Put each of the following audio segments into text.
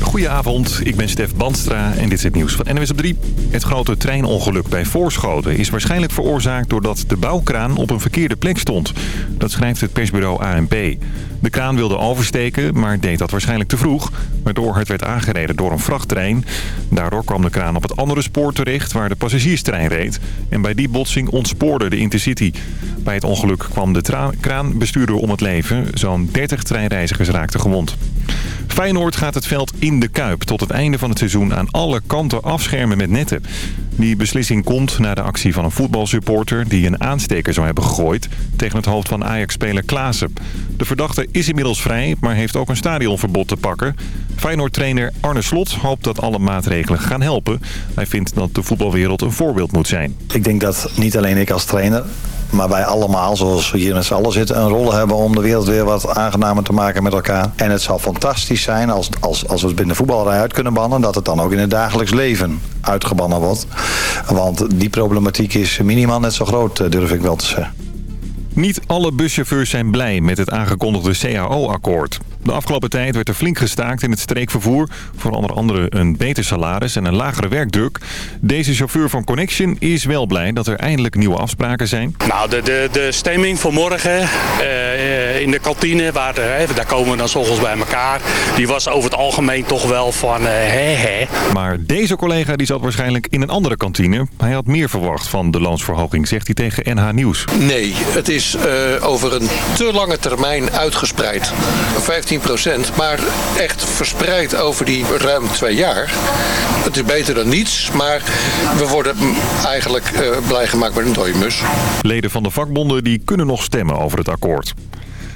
Goedenavond, ik ben Stef Bandstra en dit is het nieuws van NWS op 3. Het grote treinongeluk bij Voorschoten is waarschijnlijk veroorzaakt doordat de bouwkraan op een verkeerde plek stond. Dat schrijft het persbureau ANP. De kraan wilde oversteken, maar deed dat waarschijnlijk te vroeg, waardoor het werd aangereden door een vrachttrein. Daardoor kwam de kraan op het andere spoor terecht waar de passagierstrein reed. En bij die botsing ontspoorde de Intercity. Bij het ongeluk kwam de kraanbestuurder om het leven. Zo'n 30 treinreizigers raakten gewond. Feyenoord gaat het veld in de Kuip tot het einde van het seizoen aan alle kanten afschermen met netten. Die beslissing komt na de actie van een voetbalsupporter die een aansteker zou hebben gegooid tegen het hoofd van Ajax-speler Klaassen. De verdachte is inmiddels vrij, maar heeft ook een stadionverbod te pakken. Feyenoord-trainer Arne Slot hoopt dat alle maatregelen gaan helpen. Hij vindt dat de voetbalwereld een voorbeeld moet zijn. Ik denk dat niet alleen ik als trainer maar wij allemaal, zoals we hier met z'n allen zitten, een rol hebben om de wereld weer wat aangenamer te maken met elkaar. En het zal fantastisch zijn als, als, als we het binnen voetballerij uit kunnen bannen, dat het dan ook in het dagelijks leven uitgebannen wordt. Want die problematiek is minimaal net zo groot, eh, durf ik wel te zeggen. Niet alle buschauffeurs zijn blij met het aangekondigde CAO-akkoord. De afgelopen tijd werd er flink gestaakt in het streekvervoer. Voor onder andere een beter salaris en een lagere werkdruk. Deze chauffeur van Connection is wel blij dat er eindelijk nieuwe afspraken zijn. Nou, de, de, de stemming voor morgen uh, in de kantine, waar de, daar komen we dan s'ochtends bij elkaar. Die was over het algemeen toch wel van uh, hè hè. Maar deze collega die zat waarschijnlijk in een andere kantine. Hij had meer verwacht van de loonsverhoging, zegt hij tegen NH Nieuws. Nee, het is uh, over een te lange termijn uitgespreid. 15 maar echt verspreid over die ruim twee jaar. Het is beter dan niets, maar we worden eigenlijk uh, blij gemaakt met een dode mus. Leden van de vakbonden die kunnen nog stemmen over het akkoord.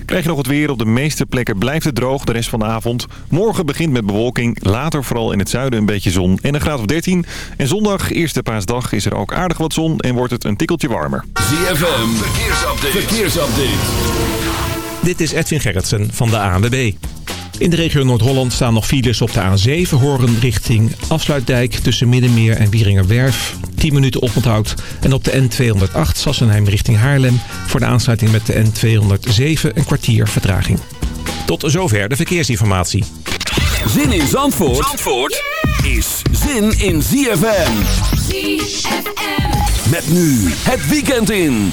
Krijg je nog het weer. Op de meeste plekken blijft het droog de rest van de avond. Morgen begint met bewolking. Later vooral in het zuiden een beetje zon en een graad of 13. En zondag, eerste paasdag, is er ook aardig wat zon en wordt het een tikkeltje warmer. ZFM, verkeersupdate. verkeersupdate. Dit is Edwin Gerritsen van de ANWB. In de regio Noord-Holland staan nog files op de A7 Horen richting Afsluitdijk tussen Middenmeer en Wieringerwerf. 10 minuten oponthoud. En op de N208 Sassenheim richting Haarlem voor de aansluiting met de N207 een kwartier vertraging. Tot zover de verkeersinformatie. Zin in Zandvoort, Zandvoort is zin in ZFM. ZFM. Met nu het weekend in.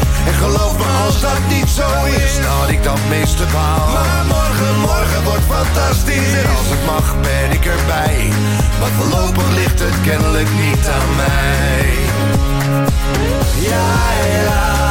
En geloof me als dat niet zo is, dat ik dat meeste baal. Maar morgen, morgen wordt fantastisch. En als het mag ben ik erbij. Maar voorlopig ligt het kennelijk niet aan mij. Ja, la,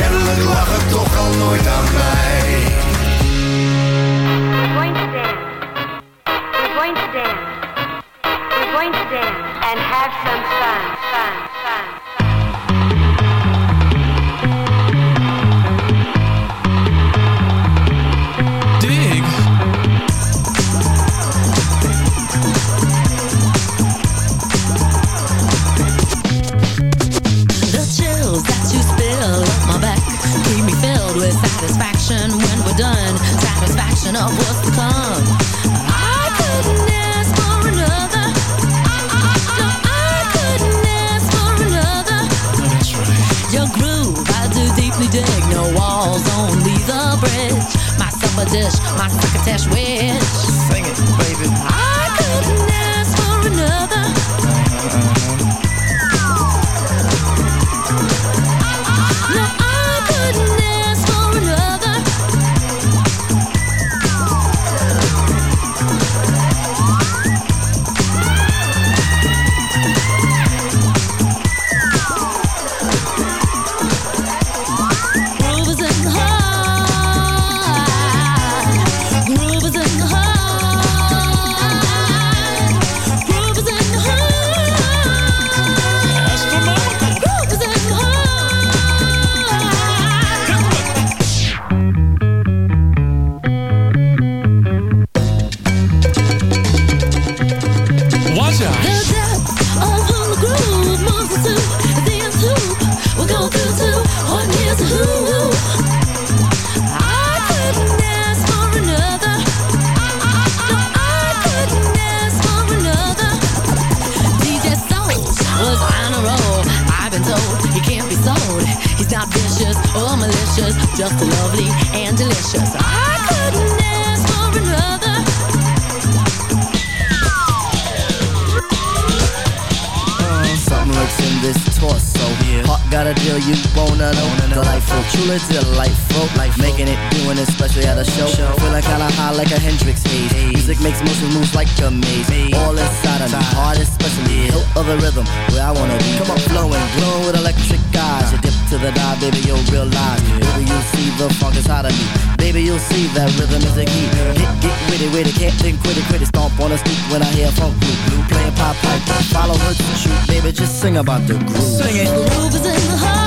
Kennelijk lag het toch al nooit aan mij. We're going to dance. We're going to dance. We're going to dance and have some fun, fun. to come. I couldn't ask for another. I couldn't ask for another. Your groove, I do deeply dig. No walls, only the bridge. My supper dish, my crocketesh wish. like a maze. maze. All inside of me, heart especially. Hill of the rhythm, where I wanna be. Come on, flowing, glowing with electric eyes. You dip to the dive, baby, you'll realize. Baby, you'll see the funk is hot of me. Baby, you'll see that rhythm is a key. Get, get witty, witty, can't think quitty, quitty. Stomp on the street when I hear funk blue. blue playing pop pipe, follow her to shoot. Baby, just sing about the groove. Sing it. The groove is in the heart.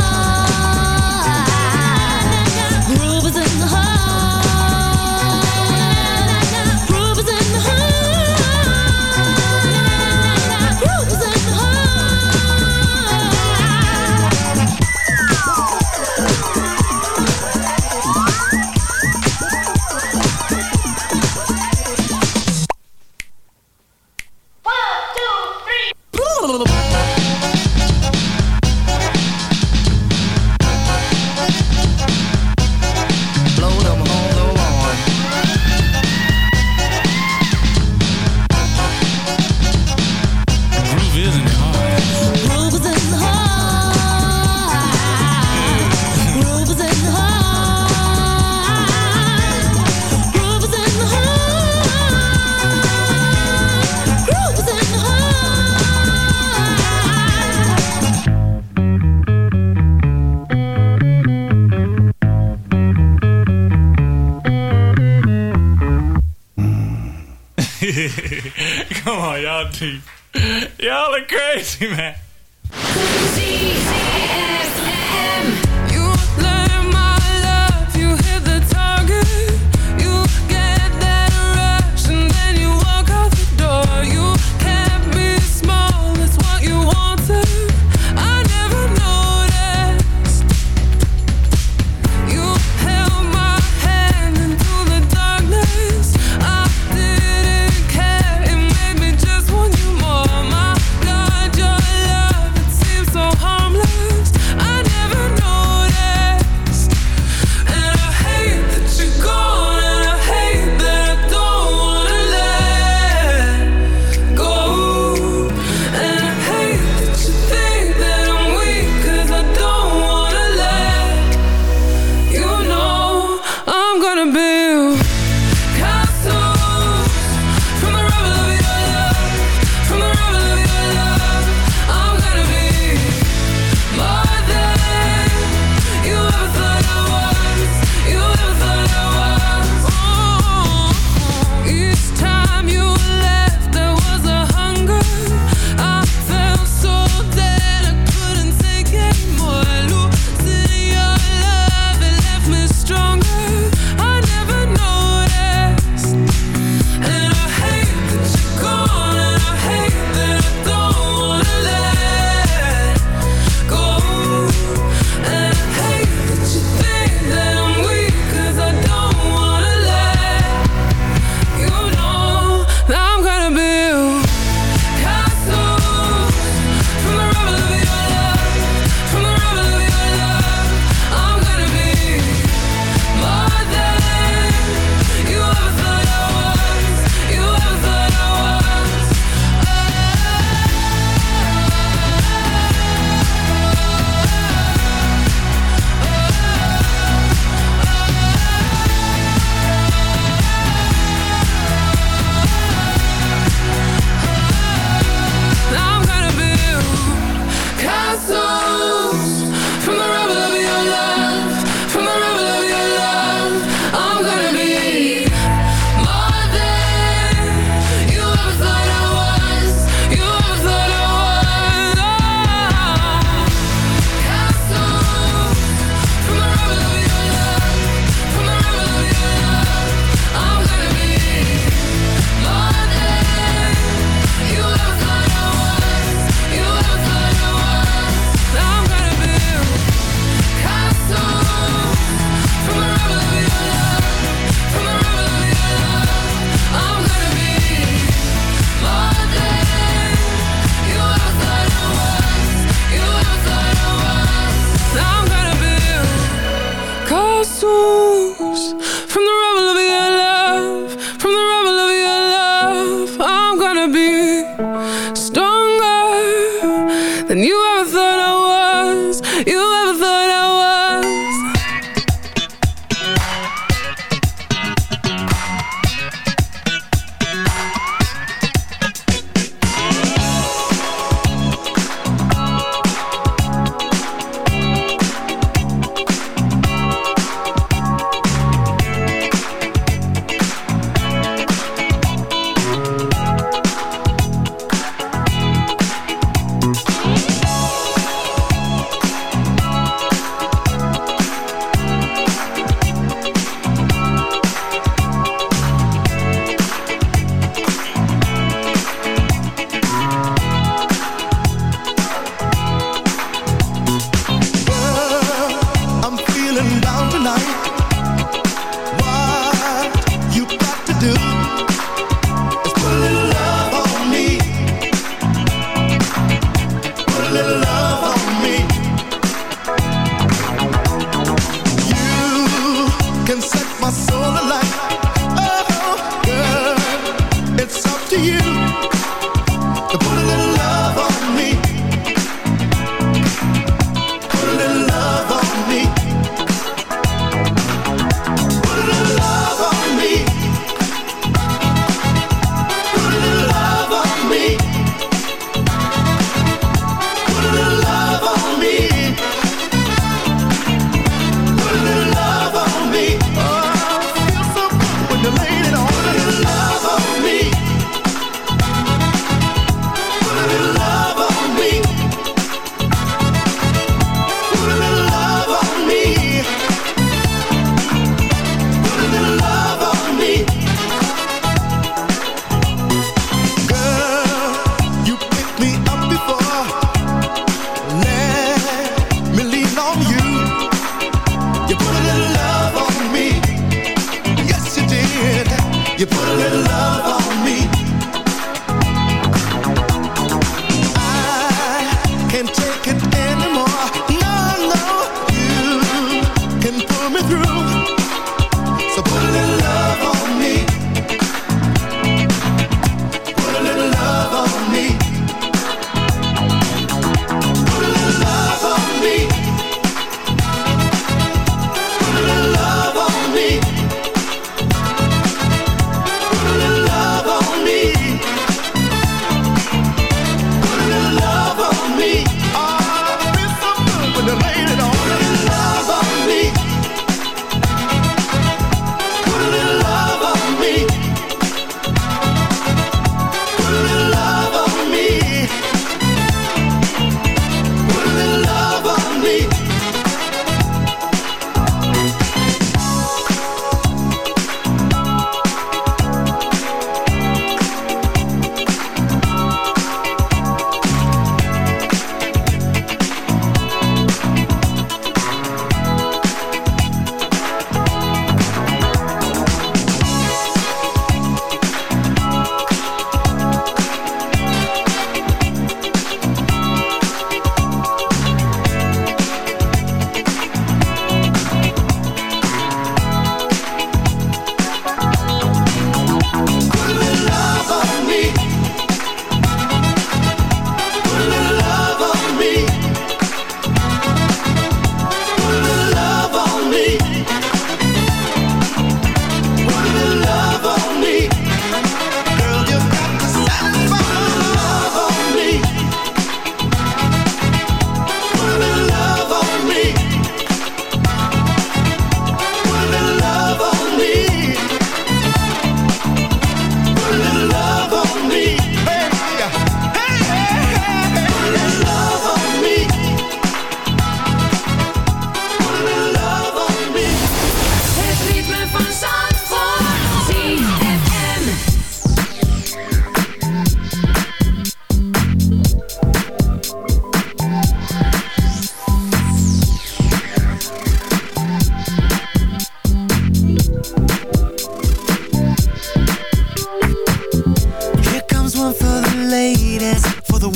man.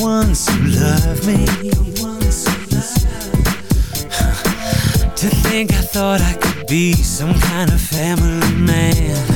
ones who love me. To think I thought I could be some kind of family man.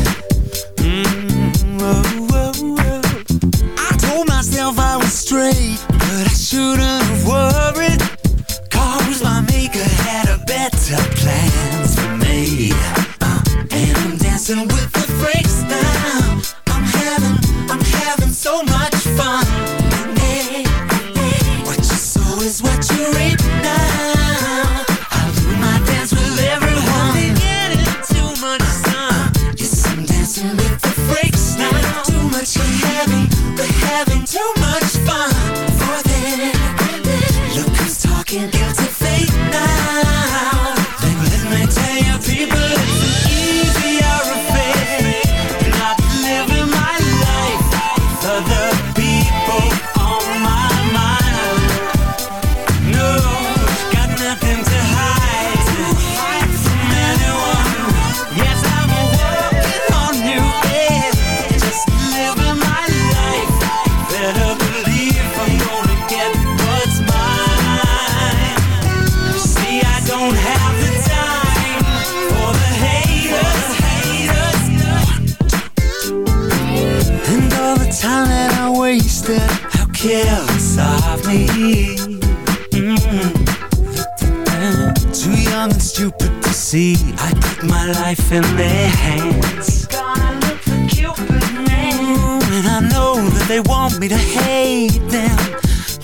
They want me to hate them.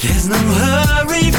There's no hurry,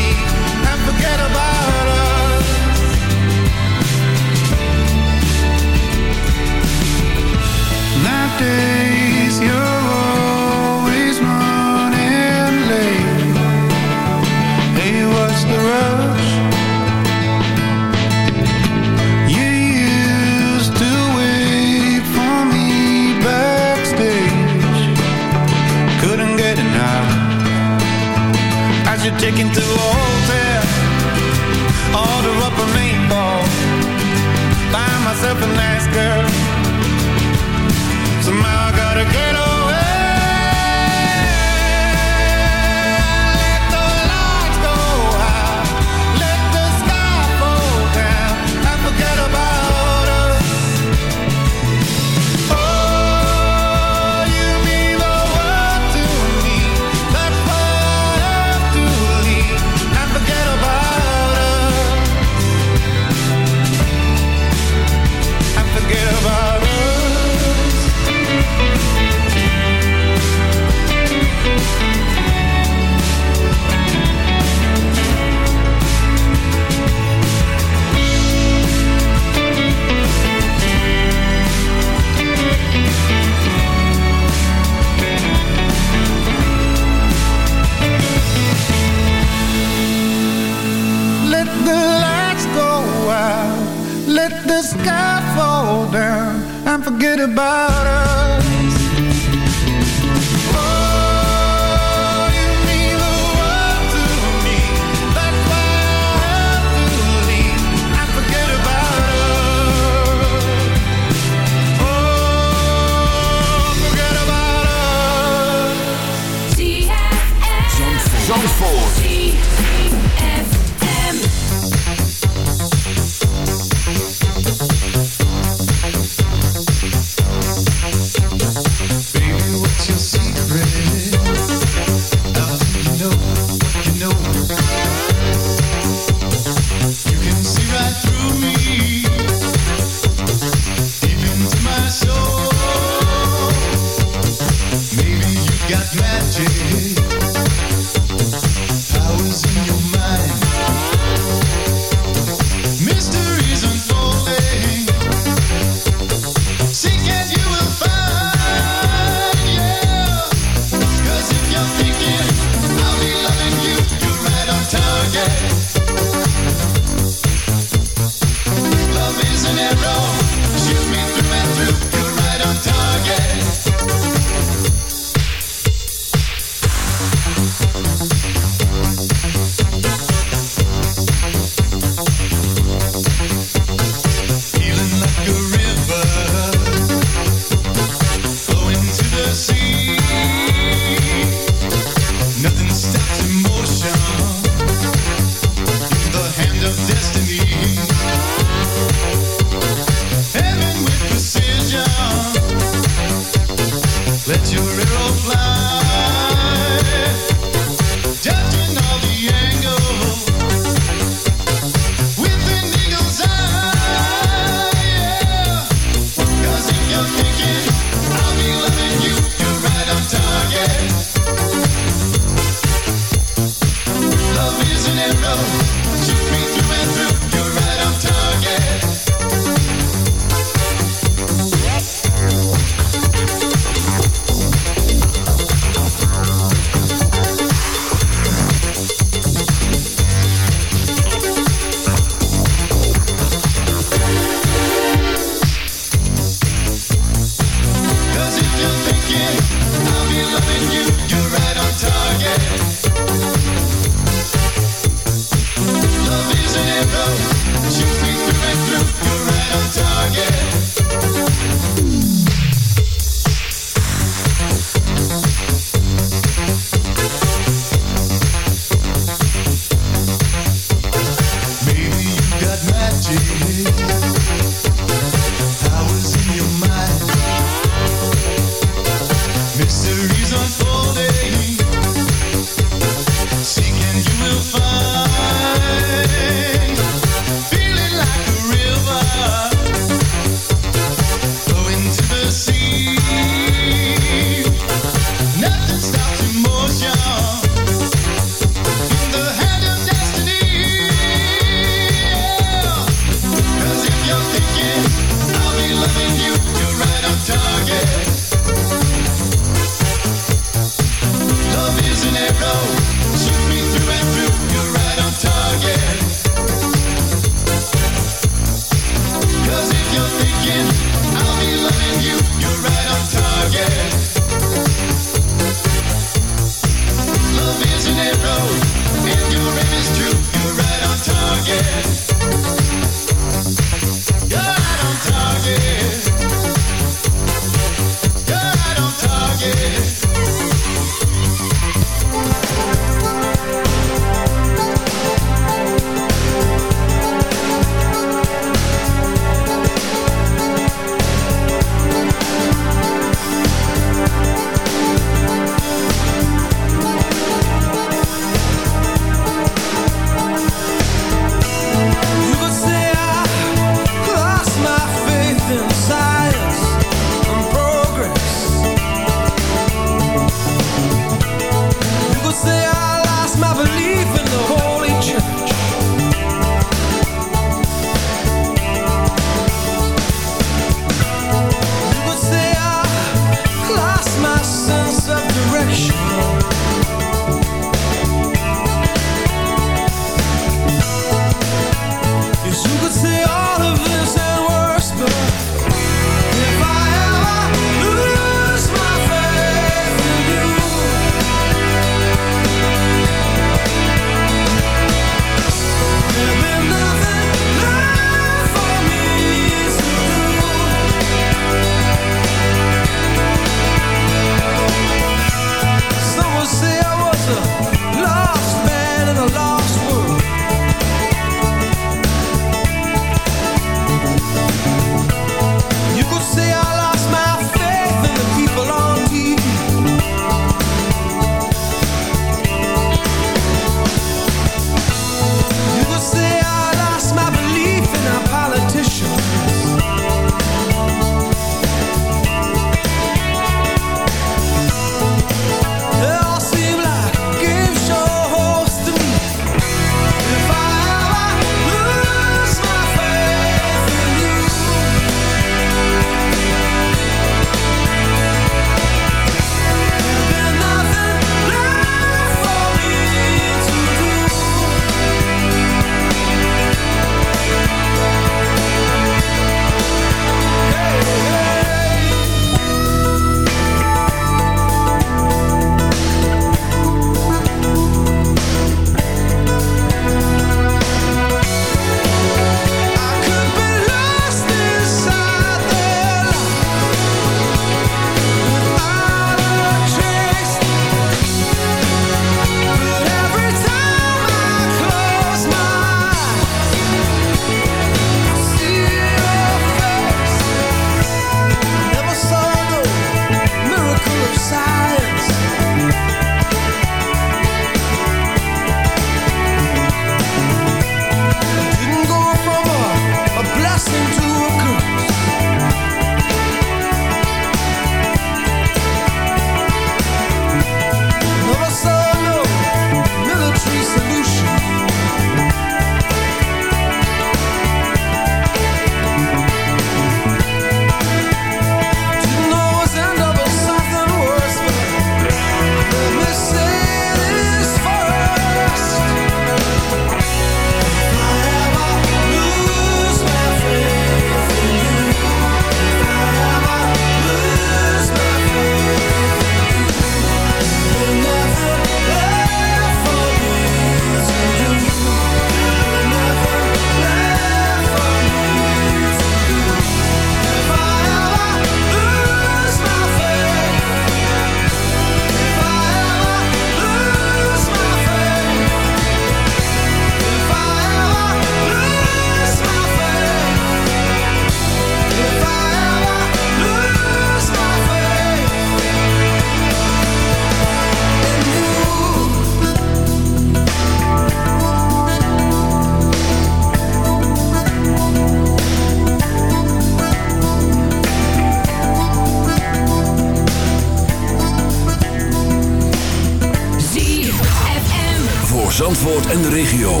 regio.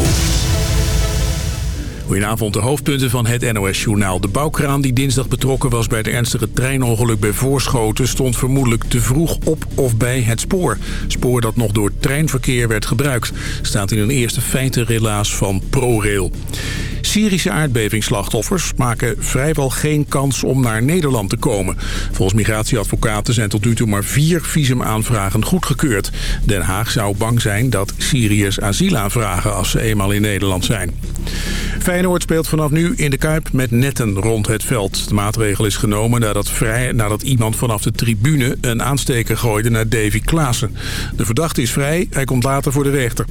Goedenavond, de hoofdpunten van het NOS-journaal. De bouwkraan die dinsdag betrokken was bij het ernstige treinongeluk bij Voorschoten... stond vermoedelijk te vroeg op of bij het spoor. Spoor dat nog door treinverkeer werd gebruikt. Staat in een eerste feitenrelaas van ProRail. Syrische aardbevingsslachtoffers maken vrijwel geen kans om naar Nederland te komen. Volgens migratieadvocaten zijn tot nu toe maar vier visumaanvragen goedgekeurd. Den Haag zou bang zijn dat Syriërs asiel aanvragen als ze eenmaal in Nederland zijn. Feyenoord speelt vanaf nu in de Kuip met netten rond het veld. De maatregel is genomen nadat, vrij, nadat iemand vanaf de tribune een aansteker gooide naar Davy Klaassen. De verdachte is vrij, hij komt later voor de rechter.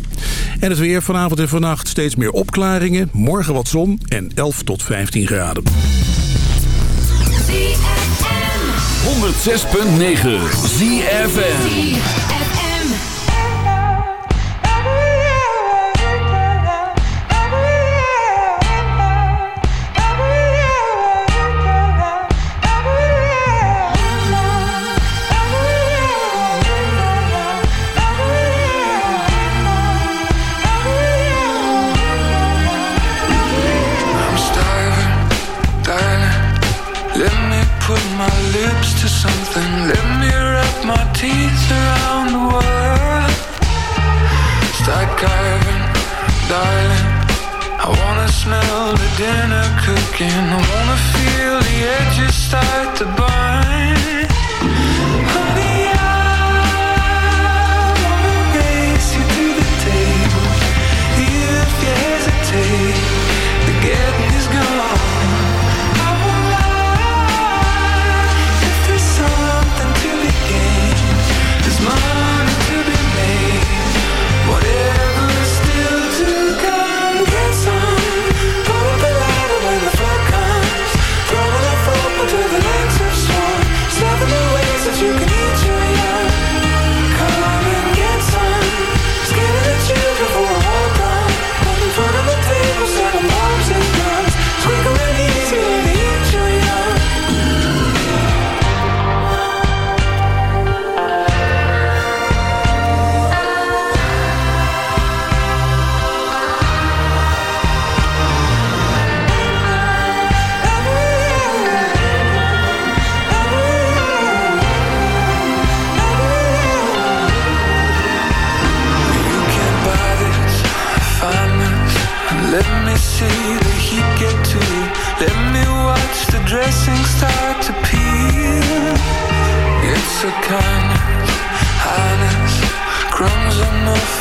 En het weer vanavond en vannacht steeds meer opklaringen. Morgen wat zon en 11 tot 15 graden. 106.9 ZFN put my lips to something. Let me wrap my teeth around the world. Start carving, darling. I wanna smell the dinner cooking. I wanna feel the edges start to burn. African Highness Crumbs on the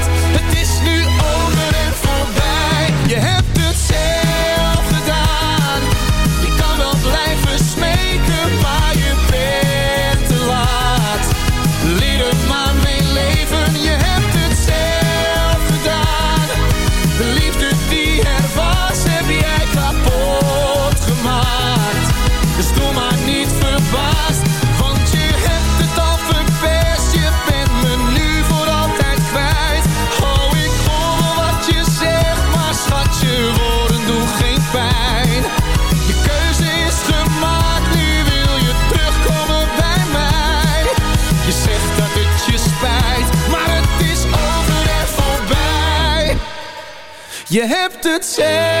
Je hebt het zelf.